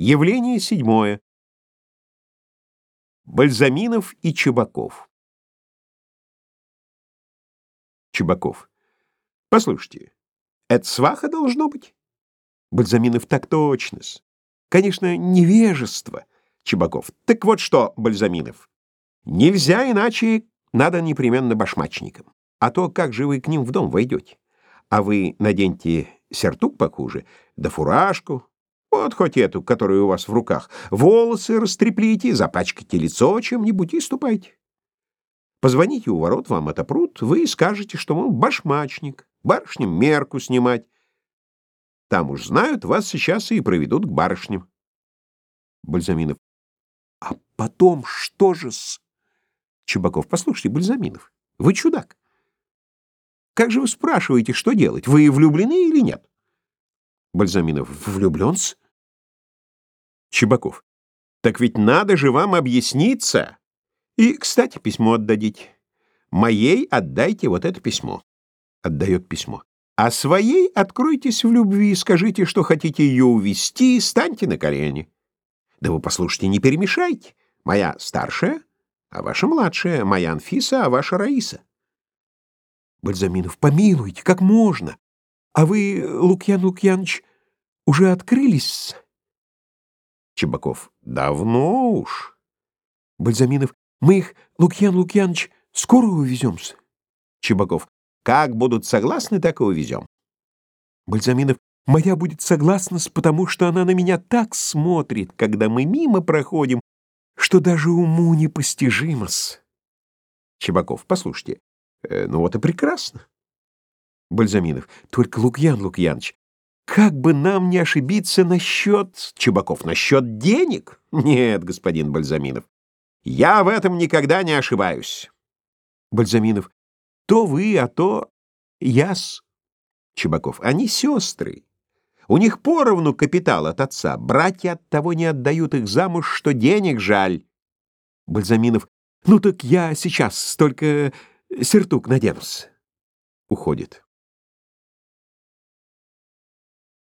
Явление седьмое. Бальзаминов и Чебаков. Чебаков. Послушайте, это сваха должно быть? Бальзаминов так точно -с. Конечно, невежество. Чебаков. Так вот что, Бальзаминов, нельзя иначе, надо непременно башмачникам. А то как же вы к ним в дом войдете? А вы наденьте сертук похуже, да фуражку, вот хоть эту, которую у вас в руках, волосы растреплите, запачкайте лицо чем-нибудь и ступайте. Позвоните у ворот, вам отопрут, вы скажете, что, мол, башмачник, барышням мерку снимать. Там уж знают, вас сейчас и проведут к барышням. Бальзаминов. А потом что же с... Чебаков. Послушайте, Бальзаминов, вы чудак. Как же вы спрашиваете, что делать? Вы влюблены или нет? Бальзаминов. Влюблен-с? Чебаков. Так ведь надо же вам объясниться. И, кстати, письмо отдадите. Моей отдайте вот это письмо. Отдает письмо. А своей откройтесь в любви, скажите, что хотите ее увести, станьте на колени. Да вы послушайте, не перемешайте. Моя старшая, а ваша младшая, моя Анфиса, а ваша Раиса. Бальзаминов, помилуйте, как можно? А вы, Лукьян Лукьянович, уже открылись? Чебаков, давно уж. Бальзаминов, мы их, Лукьян Лукьянович, скоро увезем-с. Чебаков, как будут согласны, так и увезем. Бальзаминов, моя будет согласна, потому что она на меня так смотрит, когда мы мимо проходим, что даже уму непостижимо-с. Чебаков, послушайте, Э, ну вот и прекрасно. Бальзаминов. Только, Лукьян Лукьянович, как бы нам не ошибиться насчет... Чебаков. Насчет денег? Нет, господин Бальзаминов. Я в этом никогда не ошибаюсь. Бальзаминов. То вы, а то яс. Чебаков. Они сестры. У них поровну капитал от отца. Братья от того не отдают их замуж, что денег жаль. Бальзаминов. Ну так я сейчас, только Сертук наденусь. Уходит.